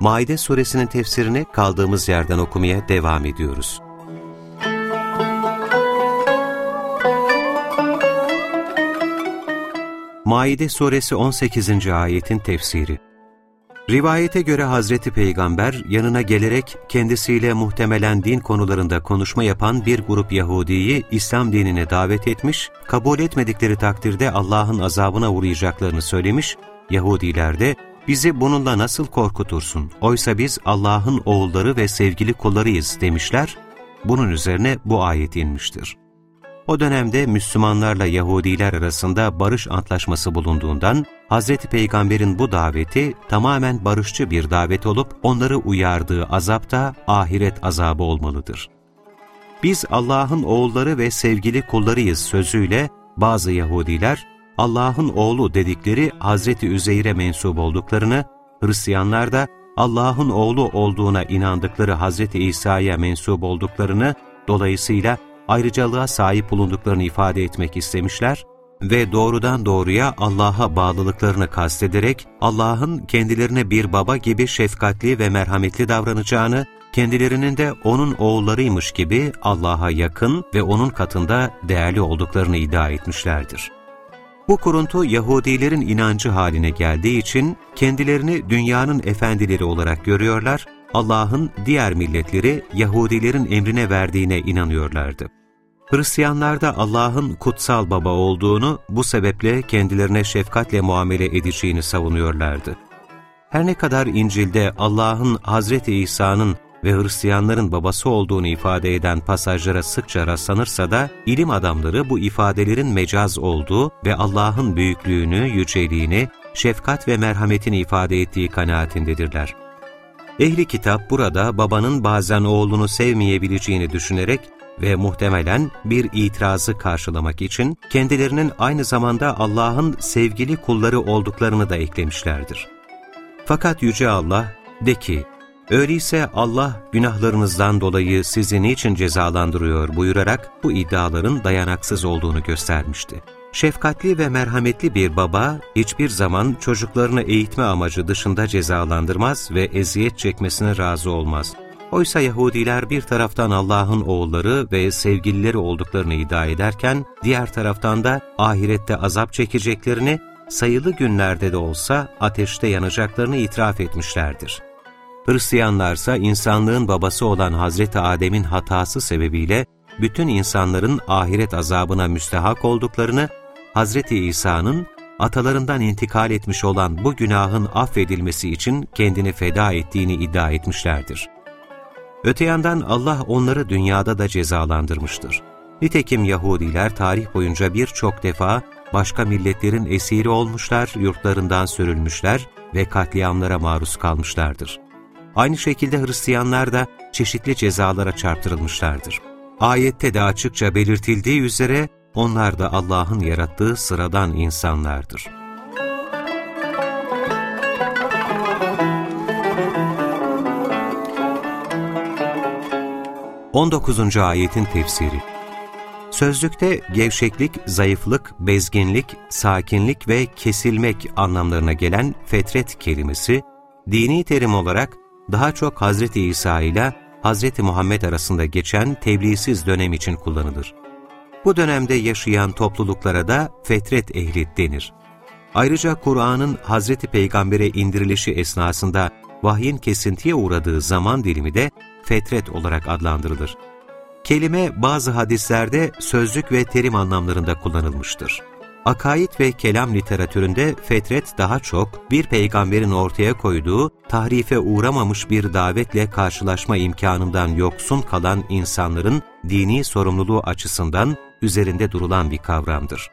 Maide suresinin tefsirini kaldığımız yerden okumaya devam ediyoruz. Maide suresi 18. ayetin tefsiri Rivayete göre Hazreti Peygamber yanına gelerek kendisiyle muhtemelen din konularında konuşma yapan bir grup Yahudi'yi İslam dinine davet etmiş, kabul etmedikleri takdirde Allah'ın azabına uğrayacaklarını söylemiş, Yahudiler de bizi bununla nasıl korkutursun, oysa biz Allah'ın oğulları ve sevgili kullarıyız demişler, bunun üzerine bu ayet inmiştir. O dönemde Müslümanlarla Yahudiler arasında barış antlaşması bulunduğundan, Hz. Peygamber'in bu daveti tamamen barışçı bir davet olup onları uyardığı azap da ahiret azabı olmalıdır. Biz Allah'ın oğulları ve sevgili kullarıyız sözüyle bazı Yahudiler, Allah'ın oğlu dedikleri Hazreti Üzeyr'e mensup olduklarını, Hristiyanlar da Allah'ın oğlu olduğuna inandıkları Hazreti İsa'ya mensup olduklarını, dolayısıyla ayrıcalığa sahip bulunduklarını ifade etmek istemişler ve doğrudan doğruya Allah'a bağlılıklarını kastederek Allah'ın kendilerine bir baba gibi şefkatli ve merhametli davranacağını, kendilerinin de O'nun oğullarıymış gibi Allah'a yakın ve O'nun katında değerli olduklarını iddia etmişlerdir. Bu kuruntu Yahudilerin inancı haline geldiği için kendilerini dünyanın efendileri olarak görüyorlar, Allah'ın diğer milletleri Yahudilerin emrine verdiğine inanıyorlardı. Hristiyanlar da Allah'ın kutsal baba olduğunu, bu sebeple kendilerine şefkatle muamele edeceğini savunuyorlardı. Her ne kadar İncil'de Allah'ın Hazreti İsa'nın ve Hristiyanların babası olduğunu ifade eden pasajlara sıkça rastlanırsa da, ilim adamları bu ifadelerin mecaz olduğu ve Allah'ın büyüklüğünü, yüceliğini, şefkat ve merhametini ifade ettiği kanaatindedirler. Ehli kitap burada babanın bazen oğlunu sevmeyebileceğini düşünerek ve muhtemelen bir itirazı karşılamak için kendilerinin aynı zamanda Allah'ın sevgili kulları olduklarını da eklemişlerdir. Fakat Yüce Allah, de ki, öyleyse Allah günahlarınızdan dolayı sizi niçin cezalandırıyor buyurarak bu iddiaların dayanaksız olduğunu göstermişti. Şefkatli ve merhametli bir baba hiçbir zaman çocuklarını eğitme amacı dışında cezalandırmaz ve eziyet çekmesine razı olmaz. Oysa Yahudiler bir taraftan Allah'ın oğulları ve sevgilileri olduklarını iddia ederken, diğer taraftan da ahirette azap çekeceklerini, sayılı günlerde de olsa ateşte yanacaklarını itiraf etmişlerdir. Hristiyanlarsa insanlığın babası olan Hazreti Adem'in hatası sebebiyle bütün insanların ahiret azabına müstehak olduklarını, Hazreti İsa'nın atalarından intikal etmiş olan bu günahın affedilmesi için kendini feda ettiğini iddia etmişlerdir. Öte yandan Allah onları dünyada da cezalandırmıştır. Nitekim Yahudiler tarih boyunca birçok defa başka milletlerin esiri olmuşlar, yurtlarından sürülmüşler ve katliamlara maruz kalmışlardır. Aynı şekilde Hristiyanlar da çeşitli cezalara çarptırılmışlardır. Ayette de açıkça belirtildiği üzere onlar da Allah'ın yarattığı sıradan insanlardır. 19. ayetin tefsiri Sözlükte gevşeklik, zayıflık, bezginlik, sakinlik ve kesilmek anlamlarına gelen fetret kelimesi, dini terim olarak daha çok Hz. İsa ile Hz. Muhammed arasında geçen tebliğsiz dönem için kullanılır. Bu dönemde yaşayan topluluklara da fetret ehli denir. Ayrıca Kur'an'ın Hz. Peygamber'e indirilişi esnasında vahyin kesintiye uğradığı zaman dilimi de fetret olarak adlandırılır. Kelime bazı hadislerde sözlük ve terim anlamlarında kullanılmıştır. Akaid ve kelam literatüründe fetret daha çok bir peygamberin ortaya koyduğu tahrife uğramamış bir davetle karşılaşma imkanından yoksun kalan insanların dini sorumluluğu açısından üzerinde durulan bir kavramdır.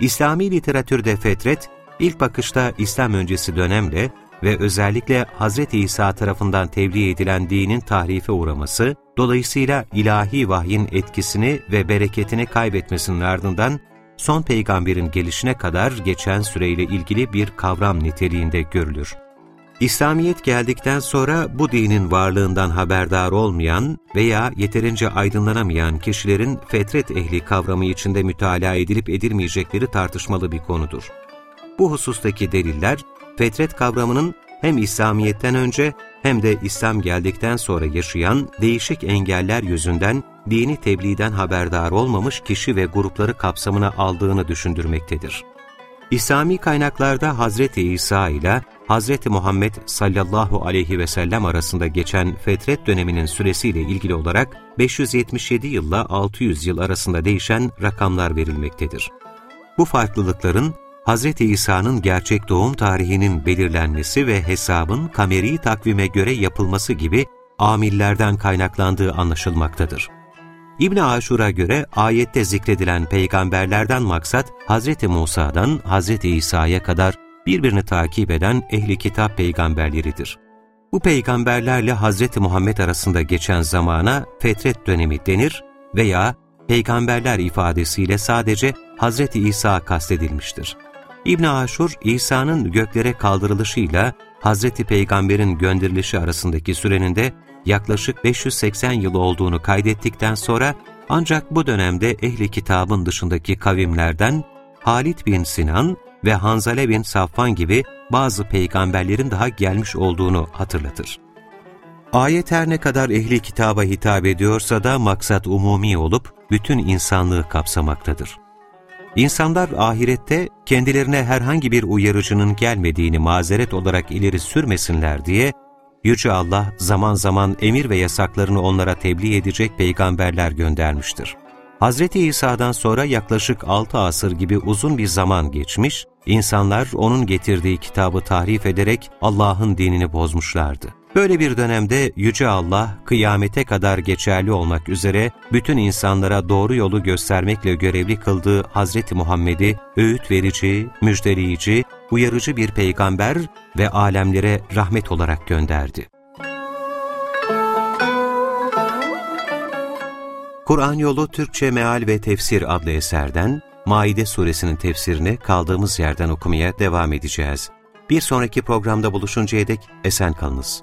İslami literatürde fetret, ilk bakışta İslam öncesi dönemle ve özellikle Hz. İsa tarafından tebliğ edilen dinin tahrife uğraması, dolayısıyla ilahi vahyin etkisini ve bereketini kaybetmesinin ardından son peygamberin gelişine kadar geçen süreyle ilgili bir kavram niteliğinde görülür. İslamiyet geldikten sonra bu dinin varlığından haberdar olmayan veya yeterince aydınlanamayan kişilerin fetret ehli kavramı içinde mütalaa edilip edilmeyecekleri tartışmalı bir konudur. Bu husustaki deliller, fetret kavramının hem İslamiyet'ten önce hem de İslam geldikten sonra yaşayan değişik engeller yüzünden dini tebliğden haberdar olmamış kişi ve grupları kapsamına aldığını düşündürmektedir. İslami kaynaklarda Hazreti İsa ile Hazreti Muhammed sallallahu aleyhi ve sellem arasında geçen fetret döneminin süresiyle ilgili olarak 577 yılla 600 yıl arasında değişen rakamlar verilmektedir. Bu farklılıkların Hz. İsa'nın gerçek doğum tarihinin belirlenmesi ve hesabın kameri takvime göre yapılması gibi amillerden kaynaklandığı anlaşılmaktadır. İbn Aşur'a göre ayette zikredilen peygamberlerden maksat Hz. Musa'dan Hz. İsa'ya kadar birbirini takip eden ehli kitap peygamberleridir. Bu peygamberlerle Hz. Muhammed arasında geçen zamana fetret dönemi denir veya peygamberler ifadesiyle sadece Hz. İsa kastedilmiştir. İbn Aşur, İsa'nın göklere kaldırılışıyla Hz. Peygamber'in gönderilişi arasındaki sürenin de yaklaşık 580 yıl olduğunu kaydettikten sonra ancak bu dönemde ehli kitabın dışındaki kavimlerden Halid bin Sinan ve Hanzale bin Safvan gibi bazı peygamberlerin daha gelmiş olduğunu hatırlatır. Ayet her ne kadar ehli kitaba hitap ediyorsa da maksat umumi olup bütün insanlığı kapsamaktadır. İnsanlar ahirette kendilerine herhangi bir uyarıcının gelmediğini mazeret olarak ileri sürmesinler diye Yüce Allah zaman zaman emir ve yasaklarını onlara tebliğ edecek peygamberler göndermiştir. Hz. İsa'dan sonra yaklaşık 6 asır gibi uzun bir zaman geçmiş, insanlar onun getirdiği kitabı tahrif ederek Allah'ın dinini bozmuşlardı. Böyle bir dönemde Yüce Allah, kıyamete kadar geçerli olmak üzere bütün insanlara doğru yolu göstermekle görevli kıldığı Hz. Muhammed'i öğüt verici, müjdeleyici, uyarıcı bir peygamber ve alemlere rahmet olarak gönderdi. Kur'an Yolu Türkçe Meal ve Tefsir adlı eserden Maide suresinin tefsirini kaldığımız yerden okumaya devam edeceğiz. Bir sonraki programda buluşuncaya dek esen kalınız.